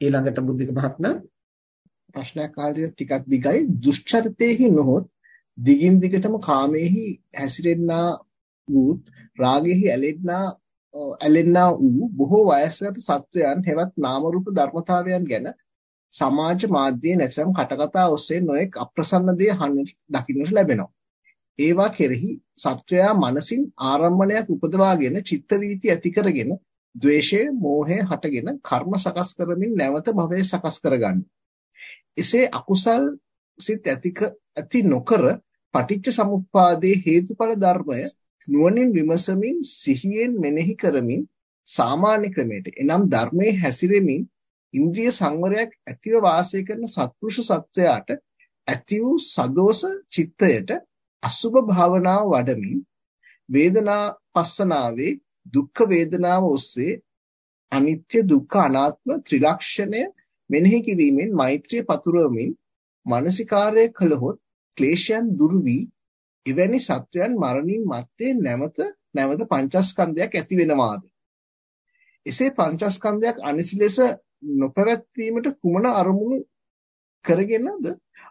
ඊළඟට බුද්ධික මහත්මයා ප්‍රශ්නයක් අහලා ටිකක් දිගයි දුෂ්චරිතේහි නොහොත් දිගින් දිගටම කාමේහි හැසිරෙන්නා වූත් රාගෙහි ඇලෙන්නා ඇලෙන්නා වූ බොහෝ වයස්ගත සත්වයන් හෙවත් නාම රූප ධර්මතාවයන් ගැන සමාජ මාධ්‍යයේ නැසම් කටකතා ඔස්සේ නොඑක් අප්‍රසන්න දේ දකින්නට ලැබෙනවා. ඒවා කෙරෙහි සත්වයා මනසින් ආරම්මණයක් උපදවාගෙන චිත්ත වීති ඇති කරගෙන ද්වේෂය, මෝහය හටගෙන කර්ම සකස් කරමින් නැවත භවය සකස් කරගන්නවා. එසේ අකුසල් සිත් ඇති නොකර පටිච්ච සමුප්පාදයේ හේතුඵල ධර්මය නුවණින් විමසමින් සිහියෙන් මෙනෙහි කරමින් සාමාන්‍ය ක්‍රමයට එනම් ධර්මයේ හැසිරෙමින් ඉන්ද්‍රිය සංවරයක් ඇතිව වාසය කරන සත්පුරුෂ සත්වයාට ඇති වූ සදෝෂ චිත්තයට අසුභ භාවනාව වඩමින් වේදනා පස්සනාවේ දුක්ඛ වේදනාව ඔස්සේ අනිත්‍ය දුක්ඛ අනාත්ම ත්‍රිලක්ෂණය මෙනෙහි කිරීමෙන් මෛත්‍රිය පතුරවමින් මානසිකාර්යය කළහොත් ක්ලේශයන් දුරු වී එවැනි සත්වයන් මරණින් මත්තේ නැවත නැවත පංචස්කන්ධයක් ඇති වෙනවාද එසේ පංචස්කන්ධයක් අනිසි ලෙස නොපැවැත්වීමට කුමන අරමුණු කරගෙනද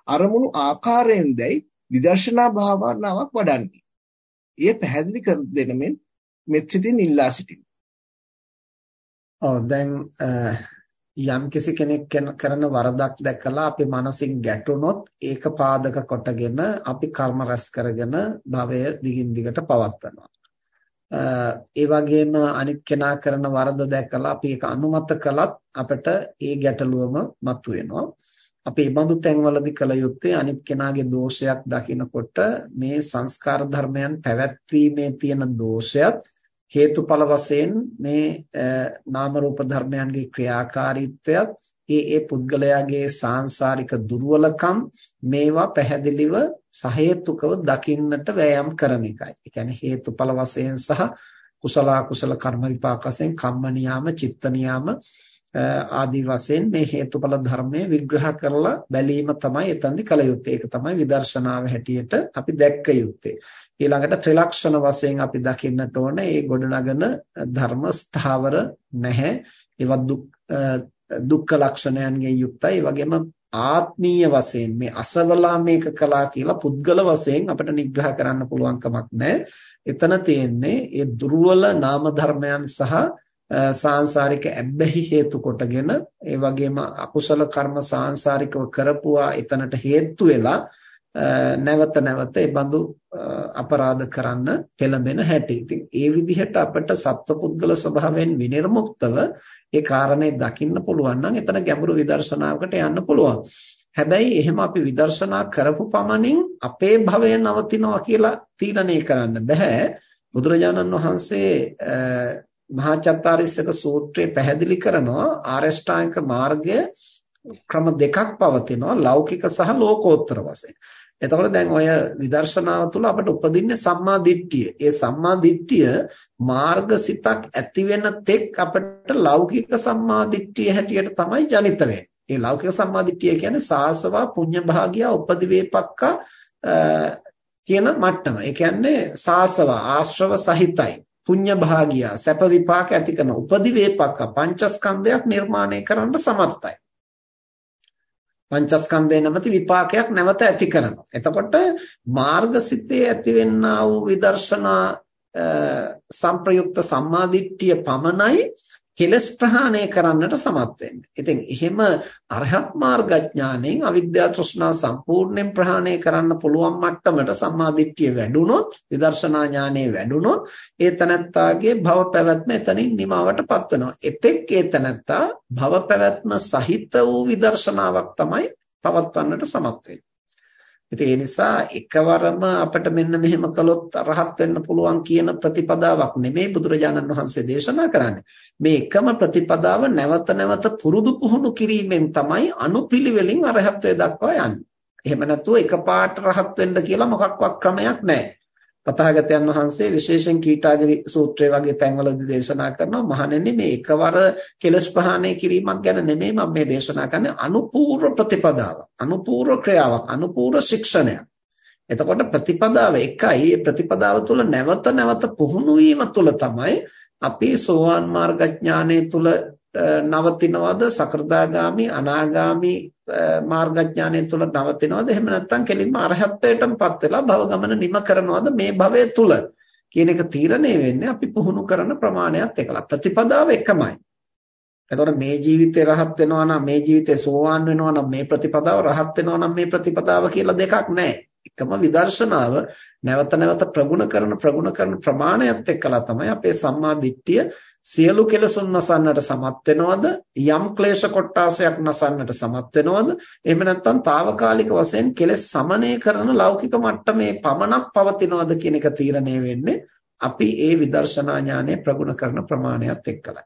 අරමුණු ආකාරයෙන් දැයි විදර්ශනා භාවනාවක් වඩන්නේ. එය පැහැදිලි කර දෙන මෙන් මෙත් සිතින් ඉල්ලා සිටිනවා. ඔව් දැන් යම්කිසි කෙනෙක් කරන වරදක් දැකලා අපි මනසින් ගැටුනොත් ඒක පාදක කොටගෙන අපි කර්ම රැස් කරගෙන භවය දිගින් දිගට පවත්වනවා. ඒ වගේම අනිත් කෙනා කරන වරද දැකලා අපි ඒක අනුමත කළත් අපිට ඒ ගැටලුවම මතුවෙනවා. අපි මේ බඳු තැන්වලදී කල යුත්තේ අනිත් කෙනාගේ දෝෂයක් දකිනකොට මේ සංස්කාර ධර්මයන් පැවැත්වීමේ තියෙන දෝෂයත් හේතුඵල වශයෙන් මේ නාම රූප ධර්මයන්ගේ ක්‍රියාකාරීත්වයත් ඒ ඒ පුද්ගලයාගේ සාංශාරික දුර්වලකම් මේවා පැහැදිලිව සහේතුකව දකින්නට වෑයම් කරන එකයි. ඒ කියන්නේ හේතුඵල වශයෙන් සහ කුසල කුසල කර්ම විපාක වශයෙන් කම්ම නියාම, චිත්ත නියාම ආදී වශයෙන් මේ හේතුඵල ධර්මයේ විග්‍රහ කරලා බැලීම තමයි එතනදි කල යුත්තේ. ඒක තමයි විදර්ශනාව හැටියට අපි දැක්ක යුත්තේ. ඊළඟට ත්‍රිලක්ෂණ වශයෙන් අපි දකින්නට ඕන මේ ගොඩනගන ධර්ම ස්ථාවර නැහැ. ඒවත් දුක්ඛ ලක්ෂණයන්ගෙන් යුක්තයි. ඒ වගේම ආත්මීය වශයෙන් මේ අසවලා මේක කළා කියලා පුද්ගල වශයෙන් අපිට නිග්‍රහ කරන්න පුළුවන් කමක් නැහැ. එතන තියෙන්නේ ඒ දුර්වල නාම ධර්මයන් සහ සාංශාරික ඇබ්බැහි හේතු කොටගෙන ඒ වගේම අකුසල කර්ම සාංශාරිකව කරපුවා එතනට හේතු වෙලා නැවත නැවත ඒ බඳු අපරාධ කරන්න පෙළඹෙන හැටි. ඉතින් ඒ විදිහට අපිට සත්පුද්ගල ස්වභාවයෙන් විනිර්මුක්තව ඒ කාරණේ දකින්න පුළුවන් නම් එතන ගැඹුරු විදර්ශනාවකට යන්න පුළුවන්. හැබැයි එහෙම අපි විදර්ශනා කරපු පමණින් අපේ භවය නවතිනවා කියලා තීරණය කරන්න බෑ. බුදුරජාණන් වහන්සේ මහා චත්තාරිස්සක සූත්‍රයේ පැහැදිලි කරනවා ආරෂ්ඨාංග මාර්ගය ක්‍රම දෙකක් පවතිනවා ලෞකික සහ ලෝකෝත්තර වශයෙන්. එතකොට දැන් ඔය විදර්ශනාව තුළ අපට උපදින්නේ සම්මා දිට්ඨිය. ඒ සම්මා දිට්ඨිය මාර්ගසිතක් ඇති වෙන තෙක් අපට ලෞකික සම්මා දිට්ඨිය හැටියට තමයි ජනිත වෙන්නේ. ඒ ලෞකික සම්මා දිට්ඨිය කියන්නේ සාසවා පුඤ්ඤ භාගියා උපදිවේපක්කා කියන මට්ටම. ඒ කියන්නේ සාසවා ආශ්‍රව සහිතයි. පුඤ්ඤ භාගියා සැප විපාක ඇති කරන උපදිවේපක්ක පංචස්කන්ධයක් නිර්මාණය කරන්න සමර්ථයි. පංචස්කන්ධය නැමැති විපාකයක් නැවත ඇති කරනවා. එතකොට මාර්ගසිතේ ඇතිවෙනා වූ විදර්ශනා සංප්‍රයුක්ත සම්මාදිට්ඨිය පමණයි කෙලස් ප්‍රහාණය කරන්නට සමත් වෙන්නේ. ඉතින් එහෙම අරහත් මාර්ගඥාණයෙන් අවිද්‍යා තෘෂ්ණා සම්පූර්ණයෙන් ප්‍රහාණය කරන්න පුළුවන් මට්ටමට සම්මාදිට්ඨිය වැඩුණොත්, විදර්ශනා ඥානෙ වැඩුණොත්, ඒ තනත්තාගේ භව පැවැත්ම එතනින් නිමාවටපත් වෙනවා. එතෙක් ඒ තනත්තා භව පැවැත්ම සහිත වූ විදර්ශනාවක් තමයි පවත්වන්නට සමත් වෙන්නේ. ඉතින් ඒ නිසා එකවරම අපිට මෙන්න මෙහෙම කළොත් රහත් වෙන්න පුළුවන් කියන ප්‍රතිපදාවක් නෙමෙයි බුදුරජාණන් වහන්සේ දේශනා කරන්නේ. මේ එකම ප්‍රතිපදාව නැවත නැවත පුරුදු පුහුණු කිරීමෙන් තමයි අනුපිළිවෙලින් අරහත්ත්වයට දක්වා යන්නේ. එහෙම නැතුව එකපාරට රහත් වෙන්න කියලා මොකක්වත් ක්‍රමයක් නැහැ. තථාගතයන් වහන්සේ විශේෂයෙන් කීටාගිරි සූත්‍රය වගේ තැන්වලදී දේශනා කරනවා. මහණෙනි මේ එකවර කෙලස් ප්‍රහාණය කිරීමක් ගැන නෙමෙයි මම මේ දේශනා කරන්නේ. අනුපූර්ව ප්‍රතිපදාවක් අනුපූර්ව ක්‍රියාවක් අනුපූර්ව ශික්ෂණයක්. එතකොට ප්‍රතිපදාව එකයි. ඒ ප්‍රතිපදාව තුළ නැවත නැවත පුහුණු වීම තුළ තමයි අපි සෝවාන් මාර්ග ඥානය තුළ නවතිනවද? සකෘදාගාමි අනාගාමි මාර්ගඥානය තුල නවතිනවද? එහෙම නැත්නම් කෙලින්ම අරහත්ත්වයටමපත් වෙලා භව ගමන නිම කරනවද මේ භවය තුල කියන එක තීරණය වෙන්නේ අපි පුහුණු කරන ප්‍රමාණයත් එක්කලා. ප්‍රතිපදාව එකමයි. එතකොට මේ ජීවිතේ රහත් වෙනවා නම් මේ ජීවිතේ සෝවාන් වෙනවා නම් මේ ප්‍රතිපදාව රහත් වෙනවා නම් මේ ප්‍රතිපදාව කියලා දෙකක් නැහැ. එකම විදර්ශනාව නැවත නැවත ප්‍රගුණ කරන ප්‍රගුණ කරන ප්‍රමාණයත් එක්කලා තමයි අපේ සම්මා දිට්ඨිය සියලු කෙලසුන් නසන්නට සමත් වෙනවද? යම් ක්ලේශ කොටාසයක් නසන්නට සමත් වෙනවද? එහෙම නැත්නම් తాවකාලික වශයෙන් කෙලස් සමනය කරන ලෞකික මට්ටමේ පමණක් පවතිනවද කියන එක තීරණය වෙන්නේ අපි ඒ විදර්ශනා ඥානය ප්‍රගුණ කරන ප්‍රමාණයත් එක්කලයි